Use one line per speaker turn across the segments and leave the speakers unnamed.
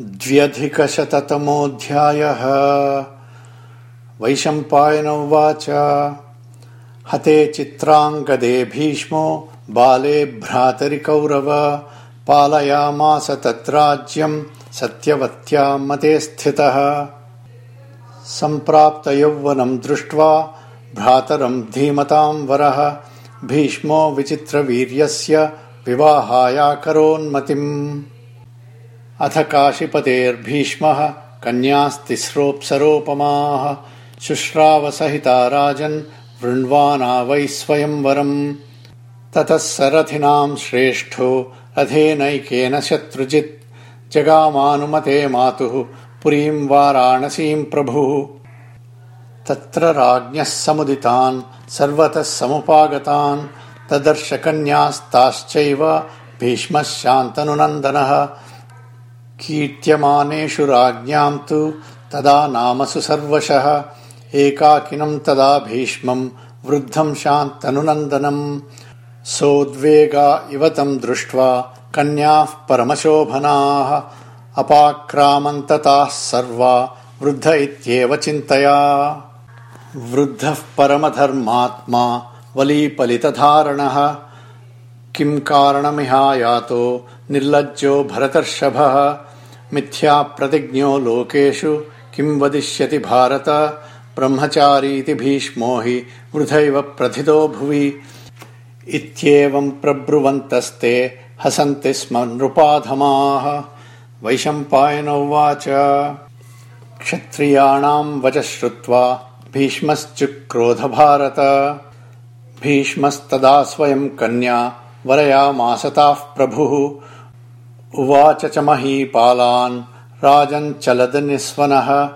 द्व्यधिकशततमोऽध्यायः। वैशम्पायन उवाच हते चित्राङ्गदे भीष्मो बाले भ्रातरि कौरव पालयामास तद्राज्यम् सत्यवत्या मते स्थितः। सम्प्राप्तयौवनम् दृष्ट्वा भ्रातरम् धीमताम् वरः। भीष्मो विचित्रवीर्यस्य विवाहायाकरोन्मतिम् अथ काशीपतेर्भीष्मः कन्यास्तिस्रोऽप्सरोपमाः शुश्रावसहिता राजन् वृण्वाना वै स्वयंवरम्। ततः सरथिनाम् श्रेष्ठो रथेनैकेन शत्रुजित्। जगामानुमते मातुः पुरीम् वाराणसीम् प्रभुः। तत्र राज्ञः समुदितान् सर्वतः समुपागतान्। तदर्शकन्यास्ताश्चैव भीष्मः शान्तनुनन्दनः कीर्त्यमानेषु राज्ञाम् तु तदा नामसु सर्वशः। एकाकिनम् तदा भीष्मम् वृद्धम् शान्तनुनन्दनम् सोद्वेगा इव तम् दृष्ट्वा कन्याः परमशोभनाः। अपाक्रामन्तताः सर्वा वृद्ध इत्येव चिन्तया। वृद्धः परमधर्मात्मा वलीपलितधारणः। किम् कारणमिहायातो निर्लज्जो भरतर्षभः मिथ्याप्रतिज्ञो लोकेषु किम् वदिष्यति भारत? ब्रह्मचारीति भीष्मो हि वृथैव प्रथितो भुवि। इत्येवम् प्रब्रुवन्तस्ते हसन्ति स्म नृपाधमाः। वैशम्पायन उवाच। क्षत्रियाणाम् वच श्रुत्वा भीष्मश्चुक्रोधभारत। भीष्मस्तदा स्वयम् कन्या वरयामासताः प्रभुः उवाच च महीपालान् राजञ्चलदनिस्वनः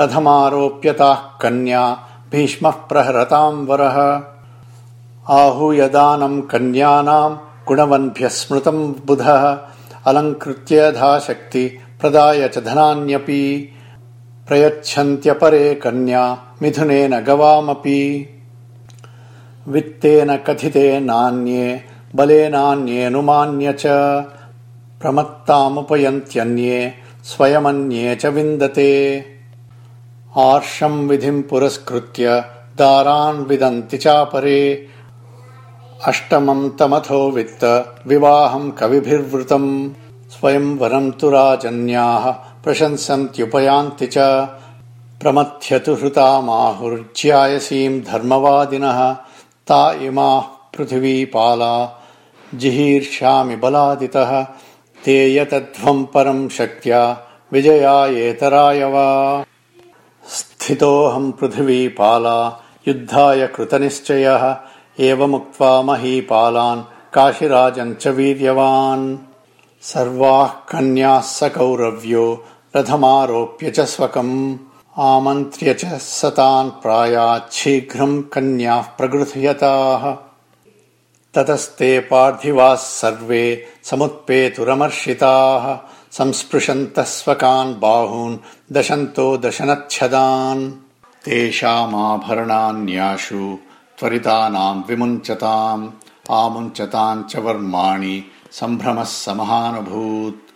रथमारोप्यताः कन्या भीष्मः प्रहरताम् वरः। आहूयदानम् कन्यानाम् गुणवन्भ्यः स्मृतम् बुधः अलङ्कृत्य धाशक्ति प्रदाय च धनान्यपि। प्रयच्छन्त्यपरे कन्या मिथुनेन गवामपि। वित्तेन कथिते नान्ये बलेनान्येऽनुमान्य च प्रमत्तामुपयन्त्यन्ये स्वयमन्ये च विन्दते। आर्षम् विधिम् पुरस्कृत्य दारान् विदन्ति चापरे। अष्टमम् तमथो वित्त विवाहम् कविभिर्वृतम्। स्वयंवरम् तु राजन्याः प्रशंसन्त्युपयान्ति च। प्रमथ्यतु हृतामाहुर्ज्यायसीम् धर्मवादिनः। ता इमाः पृथिवीपाला जिहीर्ष्यामि बलादितः ते यतध्वम् परम् शक्त्या विजयायेतराय वा स्थितोऽहम् पृथिवीपाला युद्धाय कृतनिश्चयः एवमुक्त्वा महीपालान् काशिराजम् च वीर्यवान्। सर्वाः कन्याः स कौरव्यो रथमारोप्य च स्वकम्। आमन्त्र्य च सतान् प्रायाच्छीघ्रम् कन्याः प्रगृह्यताः ततस्ते पार्थिवाः सर्वे समुत्पेतुरमर्षिताः संस्पृशन्तः स्वकान् बाहून् दशन्तो दशनच्छदान्। तेषामाभरणान्याशु त्वरितानाम् विमुञ्चताम्। आमुञ्चताम् च वर्माणि सम्भ्रमः समहानुभूत्।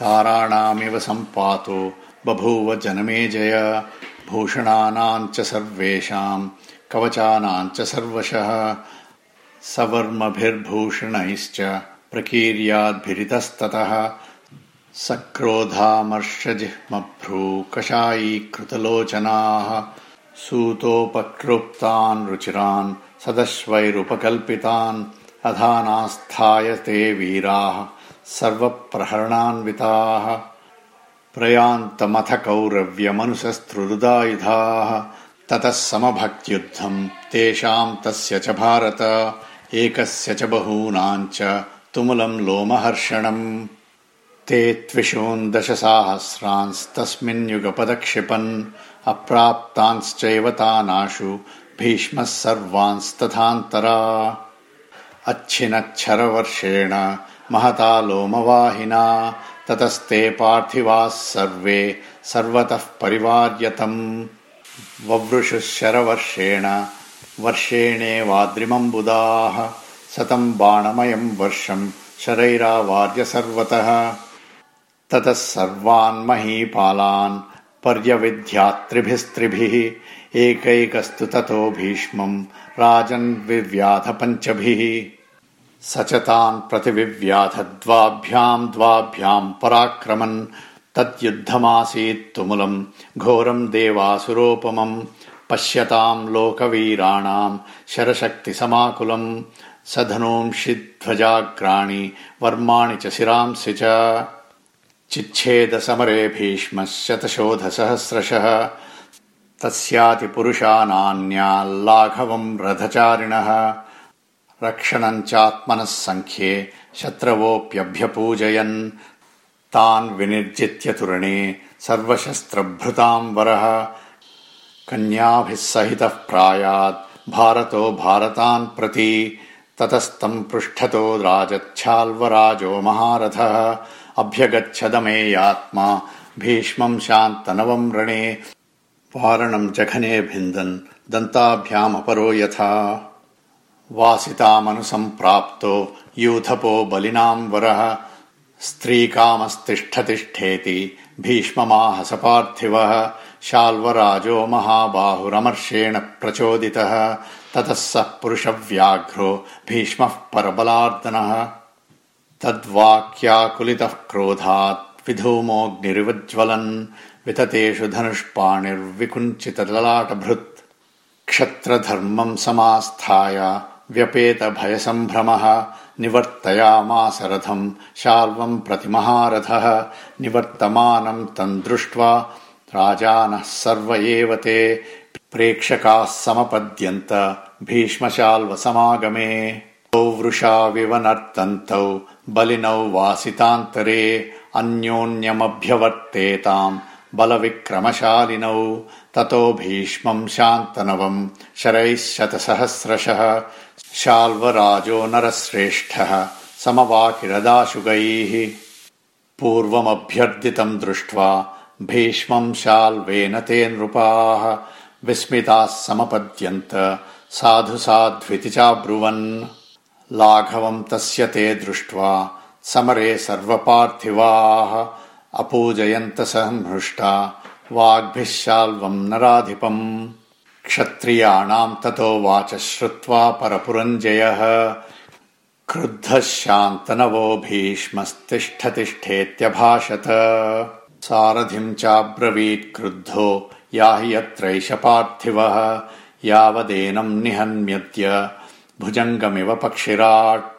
ताराणामिव सम्पातो बभूव जनमेजय भूषणानाम् च सर्वेषाम् कवचानाम् च सर्वशः सवर्मभिर्भूषणैश्च प्रकीर्याद्भिरितस्ततः कषायीकृतलोचनाः सूतोपक्लृप्तान् रुचिरान् सदश्वैरुपकल्पितान् अधानास्थाय ते वीराः सर्वप्रहरणान्विताः प्रयान्तमथ कौरव्यमनुशस्त्रुरुदायुधाः ततः समभक्त्युद्धम् तेषाम् तस्य च भारत एकस्य च बहूनाम् च तुमुलम् लोमहर्षणम्। ते त्विषून् दशसाहस्रांस्तस्मिन्युगपदक्षिपन् अप्राप्तांश्चैव तानाशु भीष्मः सर्वांस्तथान्तरा। अच्छिनच्छरवर्षेण महता लोमवाहिना ततस्ते पार्थिवाः सर्वे सर्वतः परिवार्यतम्। ववृषुः शरवर्षेण वर्षेणेवाद्रिमम्बुदाः सतम् बाणमयम् वर्षम् शरैरावार्य सर्वतः ततः सर्वान् महीपालान् पर्यविध्यात्रिभिस्त्रिभिः एकैकस्तु ततो भीष्मम् राजन्विव्याध पञ्चभिः स च तान् प्रतिविव्याध द्वाभ्याम् द्वाभ्याम् पराक्रमन् तद्युद्धमासीत् तुमुलम् घोरम् देवासुरोपमम् पश्यताम् लोकवीराणाम् शरशक्तिसमाकुलम् स धनूंषि ध्वजाग्राणि वर्माणि च शिरांसि च। चिच्छेदसमरे भीष्मः शतशोधसहस्रशः तस्यातिपुरुषानान्याल्लाघवम् रथचारिणः। रक्षणम् चात्मनः सङ्ख्ये शत्रवोऽप्यभ्यपूजयन्। तान् विनिर्जित्य तुरणे सर्वशस्त्रभृताम् वरः कन्याभिः सहितः प्रायात् भारतो भारतान् प्रति ततस्तम् पृष्ठतो राजच्छाल्वराजो महारथः। अभ्यगच्छदमेयात्मा भीष्मम् शान्तनवम् रणे वारणम् जघने भिन्दन् दन्ताभ्यामपरो यथा। वासितामनुसम्प्राप्तो यूथपो बलिनाम् वरः स्त्रीकामस्तिष्ठतिष्ठेति भीष्ममाहसपार्थिवः शाल्वराजो महाबाहुरमर्षेण प्रचोदितः। ततः सः पुरुषव्याघ्रो भीष्मः परबलार्दनः। तद्वाक्याकुलितः क्रोधात् विधूमोऽग्निरिवज्ज्वलन्। विततेषु धनुष्पाणिर्विकुञ्चितललाटभृत्। क्षत्रधर्मम् समास्थाय व्यपेतभयसम्भ्रमः निवर्तयामास रथम् शाल्वम् प्रति महारथः। निवर्तमानम् तम् दृष्ट्वा राजानः सर्व एव ते प्रेक्षकाः समपद्यन्त भीष्मशाल्वसमागमे। वृषाविव नर्तन्तौ बलिनौ वासितान्तरे अन्योन्यमभ्यवर्तेताम् बलविक्रमशालिनौ। ततो भीष्मम् शान्तनवम् शरैः शतसहस्रशः शाल्वराजो नरश्रेष्ठः समवाकिरदाशुगैः। पूर्वमभ्यर्दितम् दृष्ट्वा भीष्मम् शाल्वेन ते नृपाः विस्मिताः समपद्यन्त साधु साध्विति चाब्रुवन्। लाघवम् तस्य ते दृष्ट्वा समरे सर्वपार्थिवाः अपूजयन्त संहृष्टा वाग्भिः शाल्वम् नराधिपम्। क्षत्रियाणाम् ततो वाच श्रुत्वा परपुरञ्जयः। क्रुद्धः शान्तनवो भीष्मस्तिष्ठतिष्ठेत्यभाषत सारथिम् चाब्रवीत् क्रुद्धो याहि यत्रैष पार्थिवः। यावदेनम् निहन्म्यद्य भुजङ्गमिव पक्षिराट्